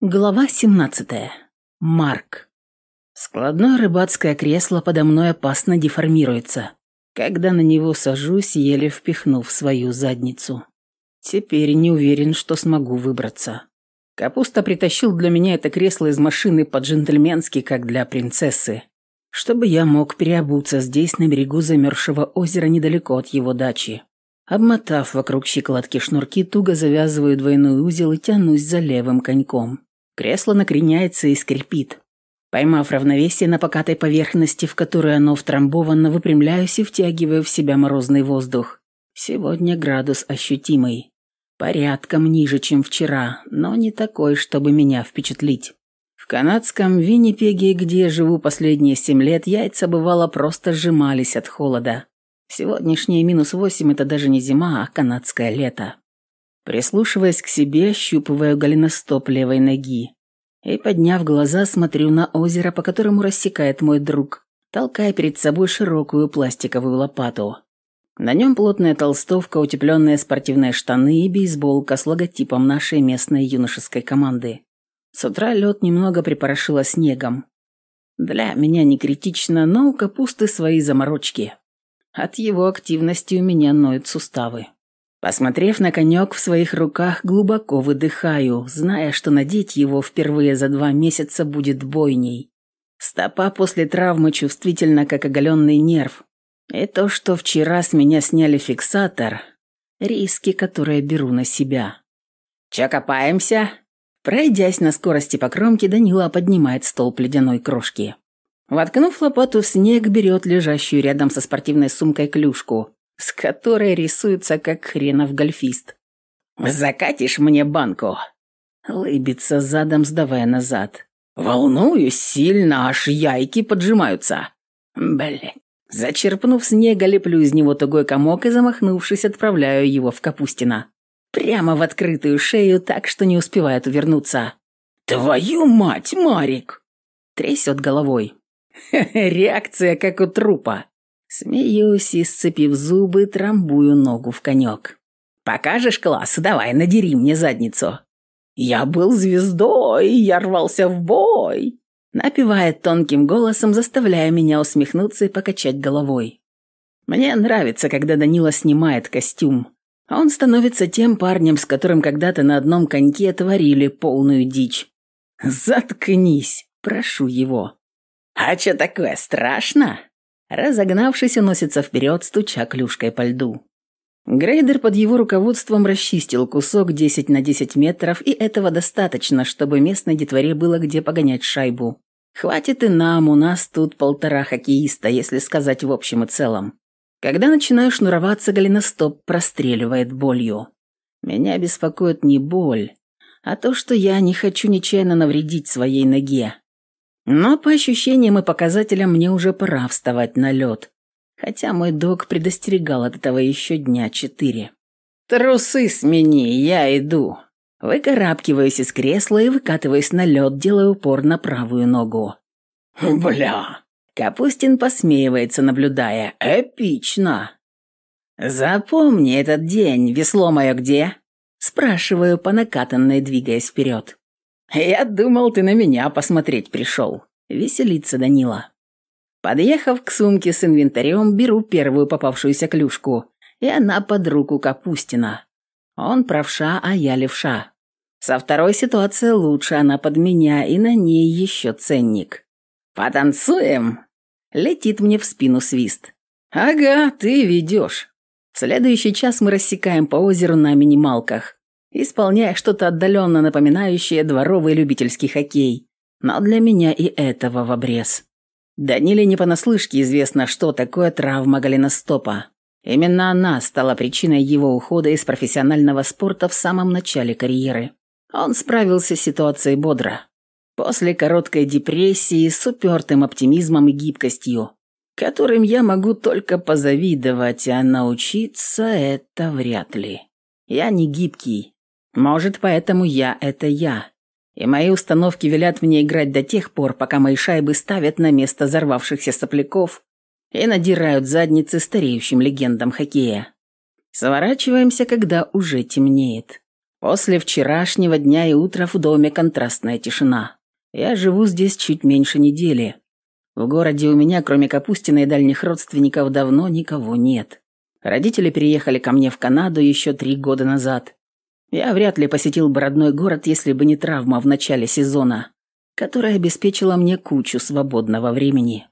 Глава 17. Марк. Складное рыбацкое кресло подо мной опасно деформируется, когда на него сажусь, еле впихнув свою задницу. Теперь не уверен, что смогу выбраться. Капуста притащил для меня это кресло из машины по-джентльменски, как для принцессы, чтобы я мог переобуться здесь, на берегу замерзшего озера, недалеко от его дачи. Обмотав вокруг щиколотки шнурки, туго завязываю двойной узел и тянусь за левым коньком. Кресло накреняется и скрипит. Поймав равновесие на покатой поверхности, в которой оно втрамбовано, выпрямляюсь и втягиваю в себя морозный воздух. Сегодня градус ощутимый. Порядком ниже, чем вчера, но не такой, чтобы меня впечатлить. В канадском Виннипеге, где живу последние семь лет, яйца бывало просто сжимались от холода. Сегодняшние минус восемь – это даже не зима, а канадское лето. Прислушиваясь к себе, ощупываю голеностоп левой ноги. И, подняв глаза, смотрю на озеро, по которому рассекает мой друг, толкая перед собой широкую пластиковую лопату. На нем плотная толстовка, утепленные спортивные штаны и бейсболка с логотипом нашей местной юношеской команды. С утра лед немного припорошило снегом. Для меня не критично, но у капусты свои заморочки. От его активности у меня ноют суставы. Посмотрев на конек в своих руках, глубоко выдыхаю, зная, что надеть его впервые за два месяца будет бойней. Стопа после травмы чувствительна, как оголенный нерв. И то, что вчера с меня сняли фиксатор – риски, которые беру на себя. «Че копаемся?» Пройдясь на скорости по кромке, Данила поднимает столб ледяной крошки. Воткнув лопату в снег, берет лежащую рядом со спортивной сумкой клюшку – с которой рисуется как хренов гольфист. «Закатишь мне банку?» Лыбится задом, сдавая назад. «Волнуюсь сильно, аж яйки поджимаются». Блин. Зачерпнув снега, леплю из него тугой комок и, замахнувшись, отправляю его в Капустина. Прямо в открытую шею, так что не успевает увернуться. «Твою мать, Марик!» Трясет головой. Реакция, как у трупа. Смеюсь и, сцепив зубы, трамбую ногу в конек. «Покажешь класс? Давай, надери мне задницу». «Я был звездой, я рвался в бой», напевает тонким голосом, заставляя меня усмехнуться и покачать головой. Мне нравится, когда Данила снимает костюм. Он становится тем парнем, с которым когда-то на одном коньке творили полную дичь. «Заткнись!» – прошу его. «А что такое, страшно?» Разогнавшись, уносится вперед, стуча клюшкой по льду. Грейдер под его руководством расчистил кусок 10 на 10 метров, и этого достаточно, чтобы местной детворе было где погонять шайбу. Хватит и нам, у нас тут полтора хоккеиста, если сказать в общем и целом. Когда начинаю шнуроваться, голеностоп простреливает болью. Меня беспокоит не боль, а то, что я не хочу нечаянно навредить своей ноге. Но по ощущениям и показателям мне уже пора вставать на лед. Хотя мой док предостерегал от этого еще дня четыре. «Трусы смени, я иду!» Выкарабкиваюсь из кресла и выкатываясь на лед, делая упор на правую ногу. «Бля!» Капустин посмеивается, наблюдая. «Эпично!» «Запомни этот день, весло мое где?» Спрашиваю по накатанной, двигаясь вперед. «Я думал, ты на меня посмотреть пришел», — веселится Данила. Подъехав к сумке с инвентарем, беру первую попавшуюся клюшку, и она под руку Капустина. Он правша, а я левша. Со второй ситуация лучше, она под меня, и на ней еще ценник. «Потанцуем?» Летит мне в спину свист. «Ага, ты ведешь». В следующий час мы рассекаем по озеру на минималках исполняя что-то отдаленно напоминающее дворовый любительский хоккей. Но для меня и этого в обрез. Даниле не понаслышке известно, что такое травма голеностопа. Именно она стала причиной его ухода из профессионального спорта в самом начале карьеры. Он справился с ситуацией бодро. После короткой депрессии с упертым оптимизмом и гибкостью, которым я могу только позавидовать, а научиться это вряд ли. Я не гибкий, может, поэтому я – это я. И мои установки велят мне играть до тех пор, пока мои шайбы ставят на место взорвавшихся сопляков и надирают задницы стареющим легендам хоккея. Сворачиваемся, когда уже темнеет. После вчерашнего дня и утра в доме контрастная тишина. Я живу здесь чуть меньше недели. В городе у меня, кроме Капустина и дальних родственников, давно никого нет. Родители переехали ко мне в Канаду еще три года назад. Я вряд ли посетил бы родной город, если бы не травма в начале сезона, которая обеспечила мне кучу свободного времени.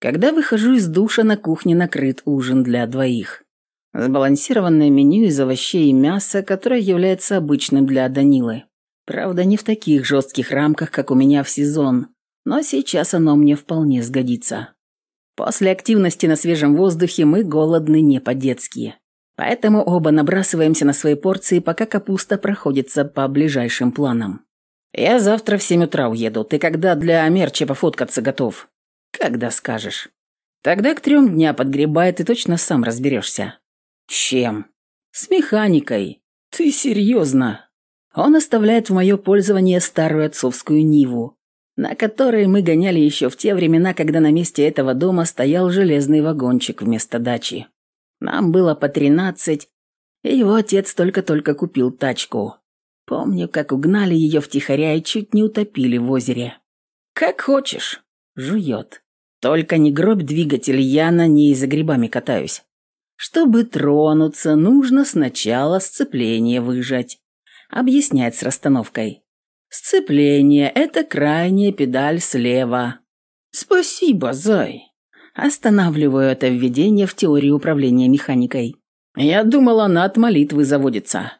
Когда выхожу из душа, на кухне накрыт ужин для двоих. Сбалансированное меню из овощей и мяса, которое является обычным для Данилы. Правда, не в таких жестких рамках, как у меня в сезон, но сейчас оно мне вполне сгодится. После активности на свежем воздухе мы голодны не по-детски. Поэтому оба набрасываемся на свои порции, пока капуста проходится по ближайшим планам. Я завтра в семь утра уеду. Ты когда для мерча пофоткаться готов? Когда скажешь. Тогда к трем дня подгребает и точно сам разберешься. Чем? С механикой. Ты серьезно? Он оставляет в мое пользование старую отцовскую Ниву, на которой мы гоняли еще в те времена, когда на месте этого дома стоял железный вагончик вместо дачи. Нам было по тринадцать, и его отец только-только купил тачку. Помню, как угнали ее втихаря и чуть не утопили в озере. «Как хочешь», — жует. «Только не гробь двигатель, я на ней за грибами катаюсь. Чтобы тронуться, нужно сначала сцепление выжать», — объясняет с расстановкой. «Сцепление — это крайняя педаль слева». «Спасибо, зай», Останавливаю это введение в теорию управления механикой. Я думал, она от молитвы заводится.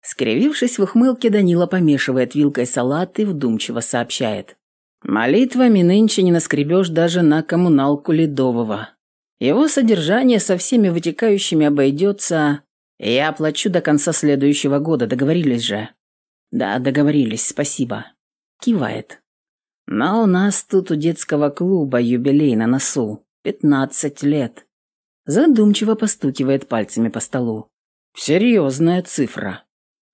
Скривившись в ухмылке, Данила помешивает вилкой салат и вдумчиво сообщает. Молитвами нынче не наскребешь даже на коммуналку Ледового. Его содержание со всеми вытекающими обойдется... Я оплачу до конца следующего года, договорились же? Да, договорились, спасибо. Кивает. Но у нас тут у детского клуба юбилей на носу. Пятнадцать лет. Задумчиво постукивает пальцами по столу. Серьезная цифра.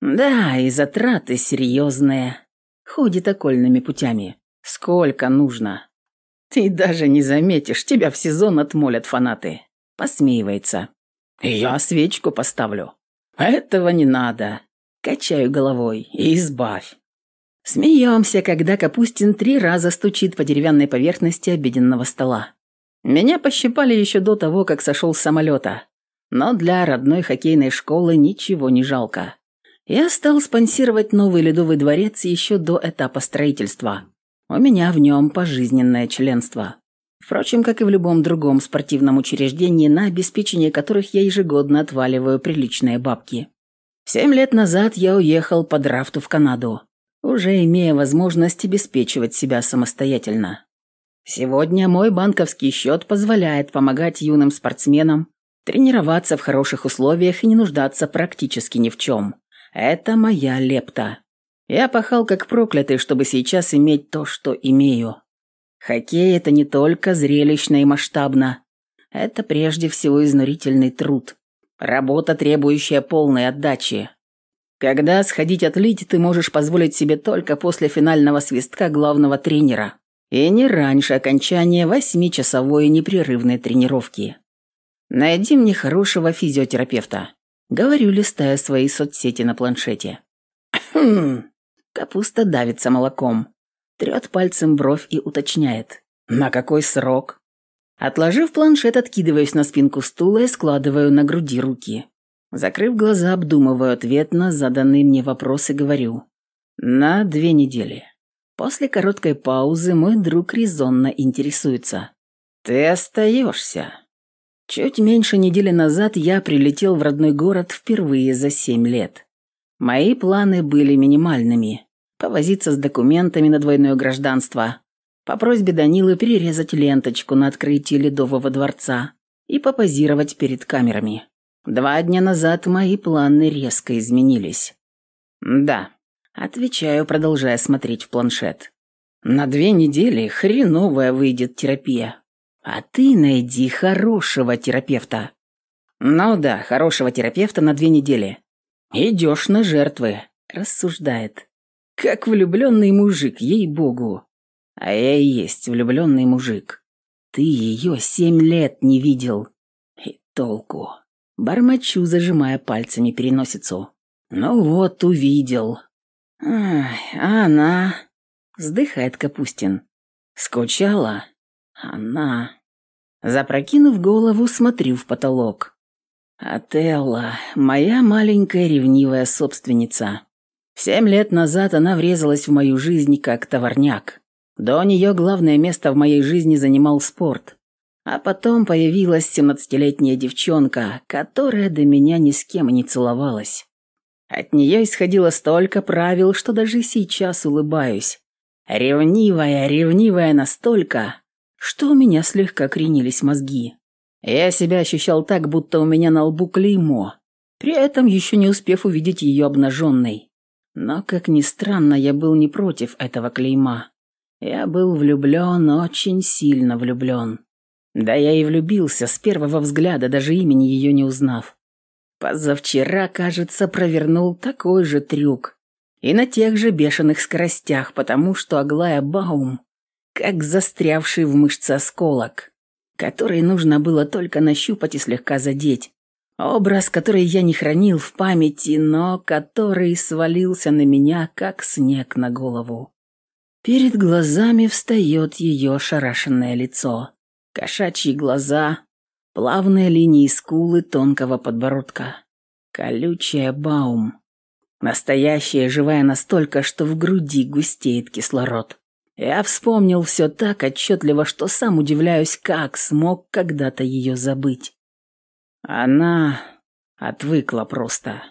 Да, и затраты серьезные. Ходит окольными путями. Сколько нужно? Ты даже не заметишь, тебя в сезон отмолят фанаты. Посмеивается. Я свечку поставлю. Этого не надо. Качаю головой. Избавь. Смеемся, когда Капустин три раза стучит по деревянной поверхности обеденного стола. Меня пощипали еще до того, как сошел с самолета. Но для родной хоккейной школы ничего не жалко. Я стал спонсировать новый ледовый дворец еще до этапа строительства. У меня в нем пожизненное членство. Впрочем, как и в любом другом спортивном учреждении, на обеспечение которых я ежегодно отваливаю приличные бабки. Семь лет назад я уехал по драфту в Канаду, уже имея возможность обеспечивать себя самостоятельно. Сегодня мой банковский счет позволяет помогать юным спортсменам тренироваться в хороших условиях и не нуждаться практически ни в чем. Это моя лепта. Я пахал как проклятый, чтобы сейчас иметь то, что имею. Хоккей – это не только зрелищно и масштабно. Это прежде всего изнурительный труд. Работа, требующая полной отдачи. Когда сходить отлить, ты можешь позволить себе только после финального свистка главного тренера. И не раньше окончания восьмичасовой непрерывной тренировки. Найди мне хорошего физиотерапевта. Говорю, листая свои соцсети на планшете. Хм. Капуста давится молоком. Трет пальцем бровь и уточняет. На какой срок? Отложив планшет, откидываюсь на спинку стула и складываю на груди руки. Закрыв глаза, обдумываю ответ на заданные мне вопросы, говорю. На две недели. После короткой паузы мой друг резонно интересуется. «Ты остаешься?» Чуть меньше недели назад я прилетел в родной город впервые за семь лет. Мои планы были минимальными. Повозиться с документами на двойное гражданство, по просьбе Данилы перерезать ленточку на открытии Ледового дворца и попозировать перед камерами. Два дня назад мои планы резко изменились. Да, Отвечаю, продолжая смотреть в планшет. На две недели хреновая выйдет терапия. А ты найди хорошего терапевта. Ну да, хорошего терапевта на две недели. Идешь на жертвы, рассуждает. Как влюбленный мужик, ей-богу. А я и есть влюбленный мужик. Ты ее семь лет не видел. И толку. Бормочу, зажимая пальцами переносицу. Ну вот, увидел. Ах, а она... Вздыхает Капустин. Скучала? Она... Запрокинув голову, смотрю в потолок. Ателла, моя маленькая ревнивая собственница. Семь лет назад она врезалась в мою жизнь как товарняк. До нее главное место в моей жизни занимал спорт. А потом появилась семнадцатилетняя девчонка, которая до меня ни с кем не целовалась. От нее исходило столько правил, что даже сейчас улыбаюсь. Ревнивая, ревнивая настолько, что у меня слегка кренились мозги. Я себя ощущал так, будто у меня на лбу клеймо, при этом еще не успев увидеть ее обнаженной. Но, как ни странно, я был не против этого клейма. Я был влюблен, очень сильно влюблен. Да я и влюбился с первого взгляда, даже имени ее не узнав. Позавчера, кажется, провернул такой же трюк. И на тех же бешеных скоростях, потому что Аглая Баум, как застрявший в мышце осколок, который нужно было только нащупать и слегка задеть. Образ, который я не хранил в памяти, но который свалился на меня, как снег на голову. Перед глазами встает ее ошарашенное лицо. Кошачьи глаза, плавные линии скулы тонкого подбородка. Колючая баум. Настоящая живая настолько, что в груди густеет кислород. Я вспомнил все так отчетливо, что сам удивляюсь, как смог когда-то ее забыть. Она отвыкла просто.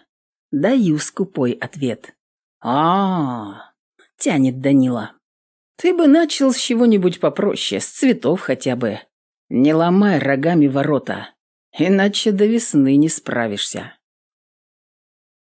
Даю скупой ответ. а, -а, -а тянет Данила. «Ты бы начал с чего-нибудь попроще, с цветов хотя бы. Не ломай рогами ворота, иначе до весны не справишься.